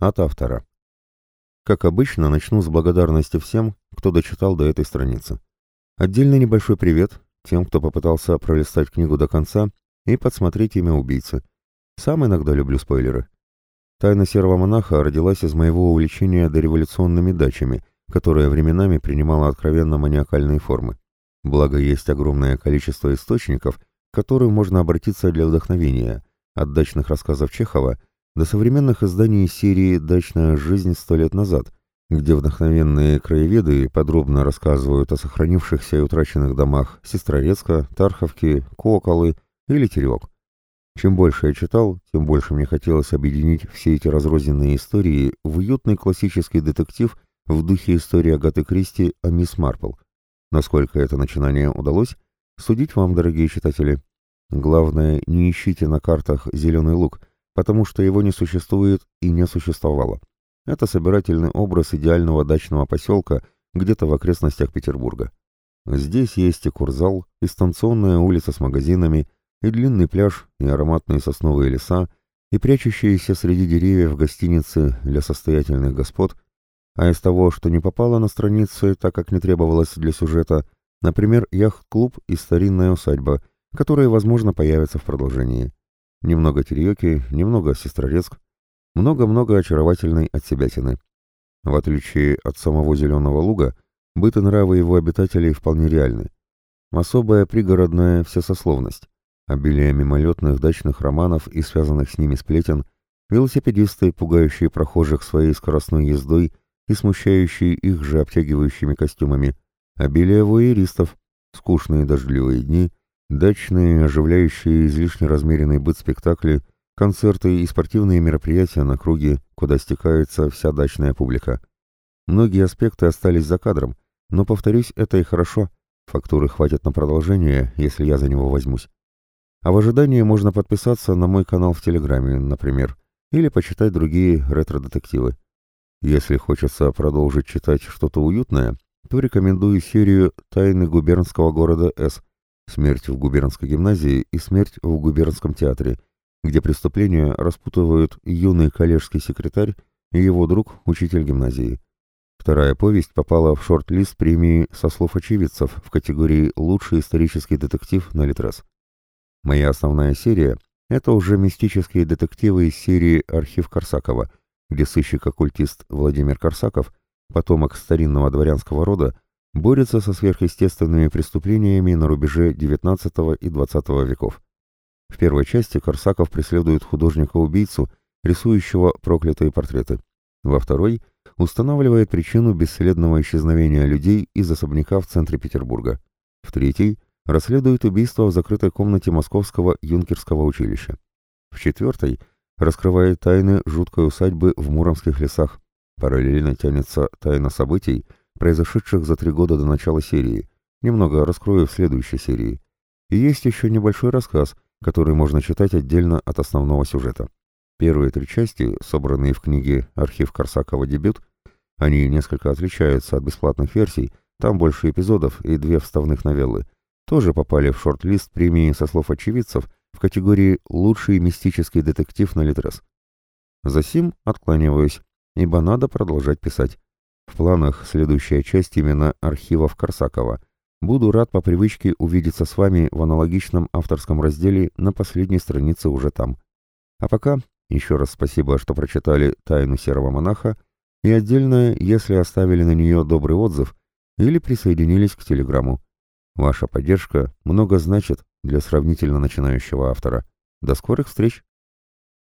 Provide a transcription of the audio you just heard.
От автора. Как обычно, начну с благодарности всем, кто дочитал до этой страницы. Отдельно небольшой привет тем, кто попытался пролистать книгу до конца и подсмотреть имя убийцы. Сам иногда люблю спойлеры. Тайна серого монаха родилась из моего увлечения дореволюционными дачами, которая временами принимала откровенно маниакальные формы. Благо, есть огромное количество источников, к которым можно обратиться для вдохновения, от дачных рассказов Чехова до современных изданий серии «Дачная жизнь сто лет назад», где вдохновенные краеведы подробно рассказывают о сохранившихся и утраченных домах Сестрорецка, Тарховки, Коколы или Теремок. Чем больше я читал, тем больше мне хотелось объединить все эти разрозненные истории в уютный классический детектив в духе истории Агаты Кристи о мисс Марпл. Насколько это начинание удалось, судить вам, дорогие читатели. Главное, не ищите на картах «Зеленый лук», потому что его не существует и не существовало. Это собирательный образ идеального дачного поселка где-то в окрестностях Петербурга. Здесь есть и курзал, и станционная улица с магазинами, и длинный пляж, и ароматные сосновые леса, и прячущиеся среди деревьев гостиницы для состоятельных господ, а из того, что не попало на страницы, так как не требовалось для сюжета, например, яхт-клуб и старинная усадьба, которые, возможно, появятся в продолжении. Немного Терьёки, немного Сестрорецк, много-много очаровательной отсебятины. В отличие от самого Зеленого луга, быт и нравы его обитателей вполне реальны. Особая пригородная всесословность обилие мимолетных дачных романов и связанных с ними сплетен, велосипедисты, пугающие прохожих своей скоростной ездой и смущающие их же обтягивающими костюмами, обилие вуэристов, скучные дождливые дни, дачные, оживляющие излишне размеренный быт спектакли, концерты и спортивные мероприятия на круге, куда стекается вся дачная публика. Многие аспекты остались за кадром, но, повторюсь, это и хорошо, фактуры хватит на продолжение, если я за него возьмусь. А в ожидании можно подписаться на мой канал в Телеграме, например, или почитать другие ретро-детективы. Если хочется продолжить читать что-то уютное, то рекомендую серию «Тайны губернского города С», «Смерть в губернской гимназии» и «Смерть в губернском театре», где преступления распутывают юный коллежский секретарь и его друг, учитель гимназии. Вторая повесть попала в шорт-лист премии «Со слов очевидцев» в категории «Лучший исторический детектив» на Литрес. Моя основная серия — это уже мистические детективы из серии «Архив Корсакова», где сыщик-оккультист Владимир Корсаков, потомок старинного дворянского рода, борется со сверхъестественными преступлениями на рубеже XIX и XX веков. В первой части Корсаков преследует художника-убийцу, рисующего проклятые портреты. Во второй устанавливает причину бесследного исчезновения людей из особняка в центре Петербурга. В третьей расследует убийство в закрытой комнате Московского юнкерского училища. В четвертой раскрывает тайны жуткой усадьбы в Муромских лесах. Параллельно тянется тайна событий, произошедших за три года до начала серии. Немного раскрою в следующей серии. И есть еще небольшой рассказ, который можно читать отдельно от основного сюжета. Первые три части, собранные в книге «Архив Корсакова. Дебют», они несколько отличаются от бесплатных версий, там больше эпизодов и две вставных новеллы – тоже попали в шорт-лист премии со слов очевидцев в категории «Лучший мистический детектив на Литрес». Засим откланиваюсь, ибо надо продолжать писать. В планах следующая часть именно архивов Корсакова. Буду рад по привычке увидеться с вами в аналогичном авторском разделе на последней странице уже там. А пока еще раз спасибо, что прочитали «Тайну серого монаха» и отдельно, если оставили на нее добрый отзыв или присоединились к телеграмму. Ваша поддержка много значит для сравнительно начинающего автора. До скорых встреч!